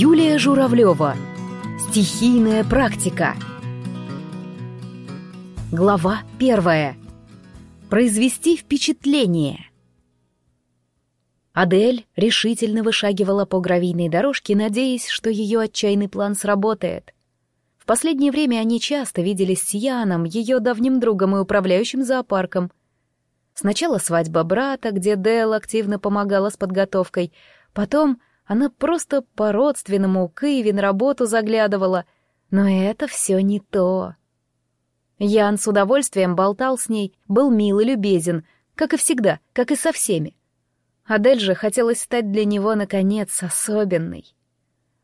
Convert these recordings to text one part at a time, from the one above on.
Юлия Журавлева. Стихийная практика. Глава первая. Произвести впечатление. Адель решительно вышагивала по гравийной дорожке, надеясь, что ее отчаянный план сработает. В последнее время они часто виделись с Яном, ее давним другом и управляющим зоопарком. Сначала свадьба брата, где Дэл активно помогала с подготовкой, потом она просто по-родственному к Иве на работу заглядывала. Но это все не то. Ян с удовольствием болтал с ней, был мил и любезен, как и всегда, как и со всеми. Адель же хотелось стать для него, наконец, особенной.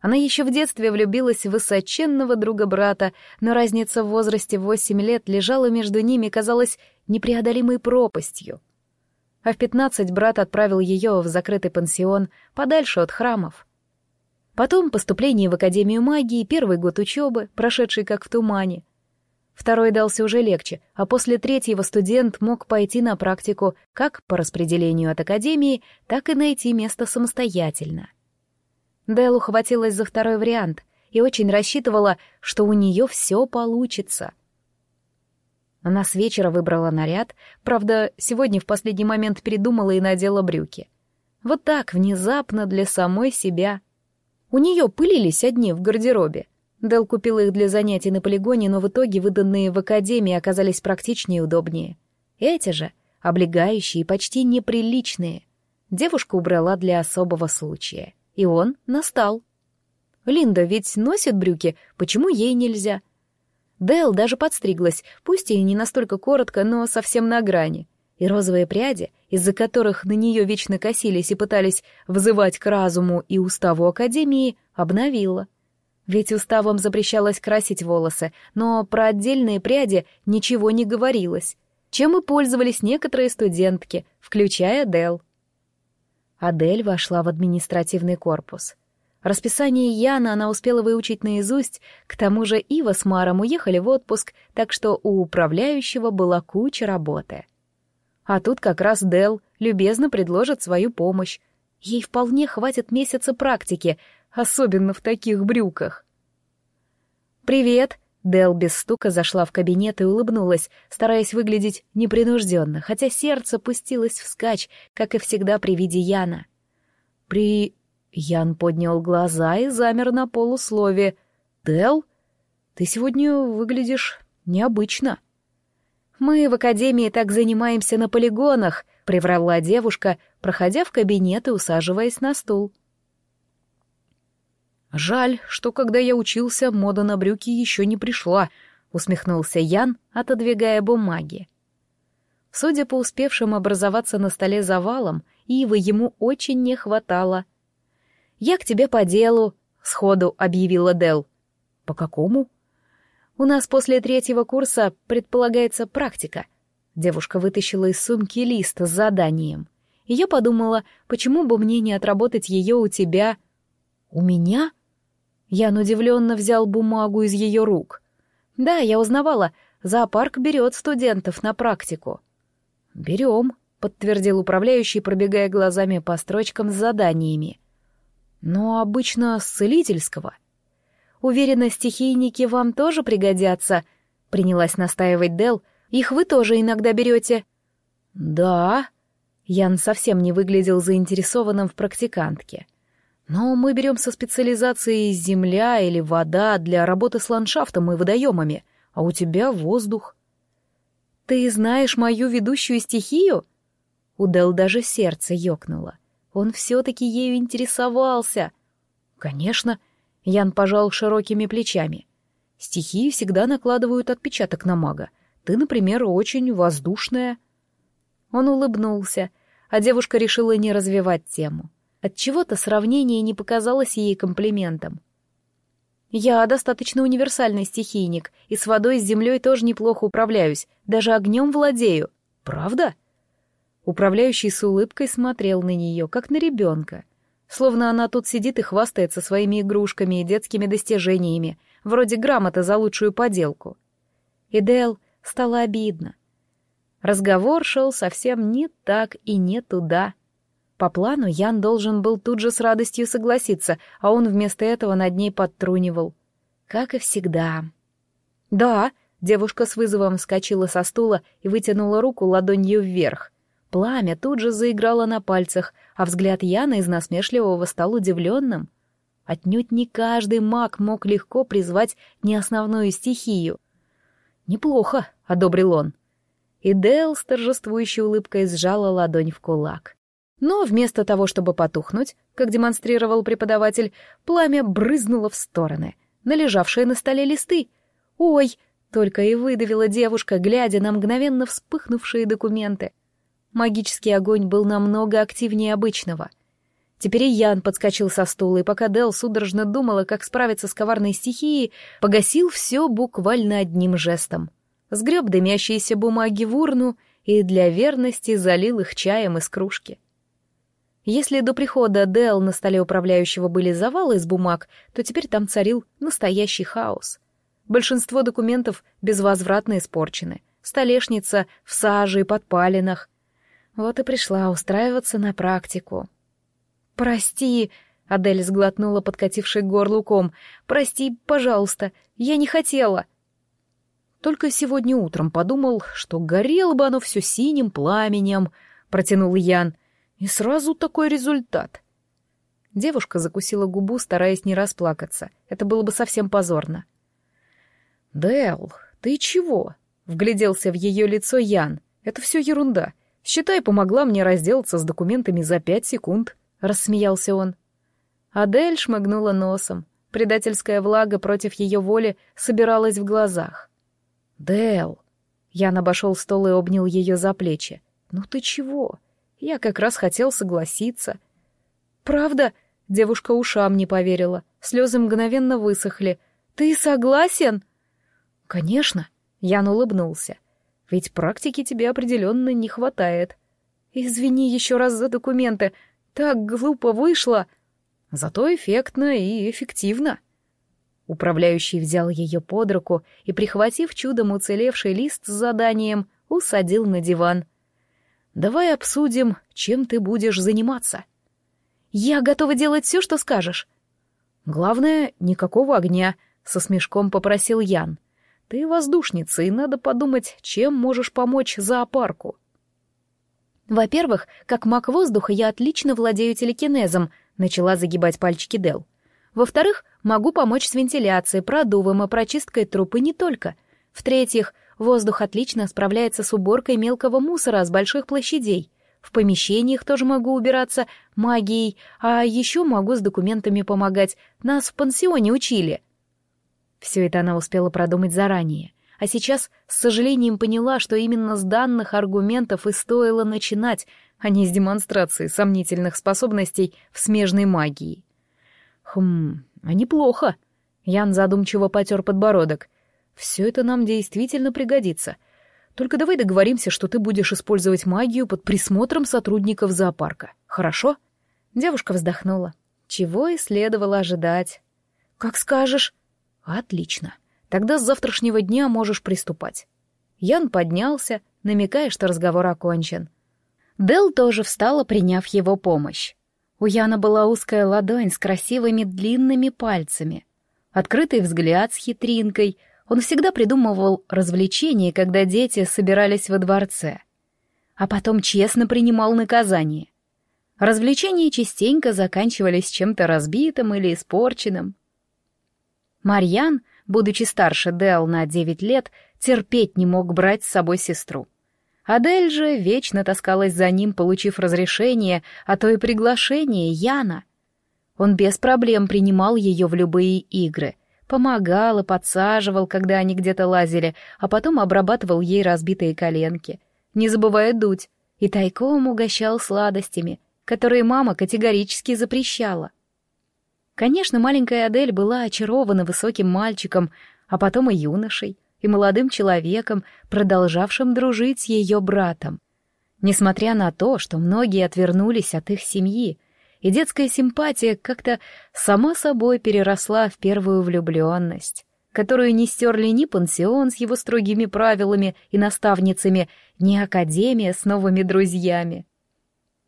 Она еще в детстве влюбилась в высоченного друга брата, но разница в возрасте в восемь лет лежала между ними, казалось, непреодолимой пропастью — а в пятнадцать брат отправил ее в закрытый пансион подальше от храмов. Потом поступление в Академию магии, первый год учебы, прошедший как в тумане. Второй дался уже легче, а после третьего студент мог пойти на практику как по распределению от Академии, так и найти место самостоятельно. Дэл ухватилась за второй вариант и очень рассчитывала, что у нее все получится — она с вечера выбрала наряд, правда, сегодня в последний момент передумала и надела брюки. Вот так, внезапно, для самой себя. У нее пылились одни в гардеробе. Дел купил их для занятий на полигоне, но в итоге выданные в академии оказались практичнее и удобнее. Эти же, облегающие и почти неприличные, девушка убрала для особого случая. И он настал. Линда ведь носит брюки, почему ей нельзя? — Дэл даже подстриглась, пусть и не настолько коротко, но совсем на грани. И розовые пряди, из-за которых на нее вечно косились и пытались взывать к разуму и уставу Академии, обновила. Ведь уставом запрещалось красить волосы, но про отдельные пряди ничего не говорилось, чем и пользовались некоторые студентки, включая Дэл. Адель вошла в административный корпус — Расписание Яна она успела выучить наизусть, к тому же Ива с Маром уехали в отпуск, так что у управляющего была куча работы. А тут как раз Дел любезно предложит свою помощь. Ей вполне хватит месяца практики, особенно в таких брюках. «Привет!» Дел без стука зашла в кабинет и улыбнулась, стараясь выглядеть непринужденно, хотя сердце пустилось вскачь, как и всегда при виде Яна. «При... Ян поднял глаза и замер на полуслове. «Дел, ты сегодня выглядишь необычно». «Мы в академии так занимаемся на полигонах», — приврала девушка, проходя в кабинет и усаживаясь на стул. «Жаль, что когда я учился, мода на брюки еще не пришла», — усмехнулся Ян, отодвигая бумаги. Судя по успевшим образоваться на столе завалам, Ивы ему очень не хватало — «Я к тебе по делу», — сходу объявила Дел. «По какому?» «У нас после третьего курса предполагается практика». Девушка вытащила из сумки лист с заданием. И я подумала, почему бы мне не отработать ее у тебя? «У меня?» Ян удивленно взял бумагу из ее рук. «Да, я узнавала. Зоопарк берет студентов на практику». «Берем», — подтвердил управляющий, пробегая глазами по строчкам с заданиями но обычно с целительского. Уверена, стихийники вам тоже пригодятся, принялась настаивать Дел. Их вы тоже иногда берете. Да. Ян совсем не выглядел заинтересованным в практикантке. Но мы берем со специализацией земля или вода для работы с ландшафтом и водоемами, а у тебя воздух. Ты знаешь мою ведущую стихию? У Дел даже сердце ёкнуло. Он все-таки ею интересовался. Конечно, Ян пожал широкими плечами. Стихии всегда накладывают отпечаток на мага. Ты, например, очень воздушная. Он улыбнулся, а девушка решила не развивать тему. Отчего-то сравнение не показалось ей комплиментом. Я достаточно универсальный стихийник, и с водой, с землей тоже неплохо управляюсь, даже огнем владею. Правда? Управляющий с улыбкой смотрел на нее, как на ребенка. Словно она тут сидит и хвастается своими игрушками и детскими достижениями, вроде грамоты за лучшую поделку. И Дэл стало обидно. Разговор шел совсем не так и не туда. По плану Ян должен был тут же с радостью согласиться, а он вместо этого над ней подтрунивал. Как и всегда. «Да», — девушка с вызовом вскочила со стула и вытянула руку ладонью вверх. Пламя тут же заиграло на пальцах, а взгляд Яна из насмешливого стал удивленным. Отнюдь не каждый маг мог легко призвать неосновную стихию. «Неплохо», — одобрил он. И Дэл с торжествующей улыбкой сжала ладонь в кулак. Но вместо того, чтобы потухнуть, как демонстрировал преподаватель, пламя брызнуло в стороны, на лежавшие на столе листы. «Ой!» — только и выдавила девушка, глядя на мгновенно вспыхнувшие документы. Магический огонь был намного активнее обычного — Теперь и Ян подскочил со стула, и пока Дел судорожно думала, как справиться с коварной стихией, погасил все буквально одним жестом. Сгреб дымящиеся бумаги в урну и для верности залил их чаем из кружки. Если до прихода Дел на столе управляющего были завалы из бумаг, то теперь там царил настоящий хаос. Большинство документов безвозвратно испорчены. Столешница в саже и подпалинах. Вот и пришла устраиваться на практику. «Прости», — Адель сглотнула подкативший горлуком. «Прости, пожалуйста, я не хотела». Только сегодня утром подумал, что горело бы оно все синим пламенем, протянул Ян. И сразу такой результат. Девушка закусила губу, стараясь не расплакаться. Это было бы совсем позорно. «Дэл, ты чего?» — вгляделся в ее лицо Ян. «Это все ерунда. Считай, помогла мне разделаться с документами за пять секунд» рассмеялся он. Адель шмыгнула носом. Предательская влага против ее воли собиралась в глазах. «Дэл!» Ян обошел стол и обнял ее за плечи. «Ну ты чего? Я как раз хотел согласиться». «Правда?» — девушка ушам не поверила. Слезы мгновенно высохли. «Ты согласен?» «Конечно», — Ян улыбнулся. «Ведь практики тебе определенно не хватает». «Извини еще раз за документы. Так глупо вышло, зато эффектно и эффективно. Управляющий взял ее под руку и, прихватив чудом уцелевший лист с заданием, усадил на диван. «Давай обсудим, чем ты будешь заниматься». «Я готова делать все, что скажешь». «Главное, никакого огня», — со смешком попросил Ян. «Ты воздушница, и надо подумать, чем можешь помочь зоопарку». Во-первых, как маг воздуха я отлично владею телекинезом, начала загибать пальчики Дел. Во-вторых, могу помочь с вентиляцией, продувом и прочисткой трупы не только. В-третьих, воздух отлично справляется с уборкой мелкого мусора с больших площадей. В помещениях тоже могу убираться магией, а еще могу с документами помогать. Нас в пансионе учили. Все это она успела продумать заранее а сейчас с сожалением поняла, что именно с данных аргументов и стоило начинать, а не с демонстрации сомнительных способностей в смежной магии. Хм, а неплохо. Ян задумчиво потер подбородок. Все это нам действительно пригодится. Только давай договоримся, что ты будешь использовать магию под присмотром сотрудников зоопарка. Хорошо? Девушка вздохнула. Чего и следовало ожидать. Как скажешь. Отлично. Тогда с завтрашнего дня можешь приступать». Ян поднялся, намекая, что разговор окончен. Дел тоже встала, приняв его помощь. У Яна была узкая ладонь с красивыми длинными пальцами. Открытый взгляд с хитринкой. Он всегда придумывал развлечения, когда дети собирались во дворце. А потом честно принимал наказание. Развлечения частенько заканчивались чем-то разбитым или испорченным. Марьян — будучи старше Дел на девять лет, терпеть не мог брать с собой сестру. Адель же вечно таскалась за ним, получив разрешение, а то и приглашение Яна. Он без проблем принимал ее в любые игры, помогал и подсаживал, когда они где-то лазили, а потом обрабатывал ей разбитые коленки, не забывая дуть, и тайком угощал сладостями, которые мама категорически запрещала. Конечно, маленькая Адель была очарована высоким мальчиком, а потом и юношей, и молодым человеком, продолжавшим дружить с ее братом. Несмотря на то, что многие отвернулись от их семьи, и детская симпатия как-то сама собой переросла в первую влюбленность, которую не стерли ни пансион с его строгими правилами и наставницами, ни академия с новыми друзьями.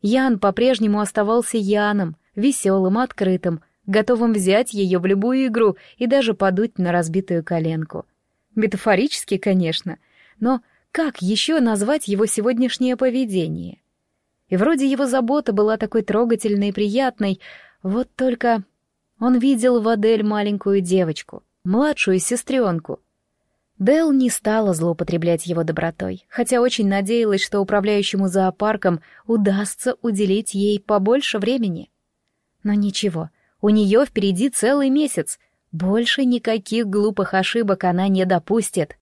Ян по-прежнему оставался Яном, веселым, открытым, готовым взять ее в любую игру и даже подуть на разбитую коленку. Метафорически, конечно, но как еще назвать его сегодняшнее поведение? И вроде его забота была такой трогательной и приятной, вот только он видел в Адель маленькую девочку, младшую сестренку. Дел не стала злоупотреблять его добротой, хотя очень надеялась, что управляющему зоопарком удастся уделить ей побольше времени. Но ничего, у нее впереди целый месяц. Больше никаких глупых ошибок она не допустит.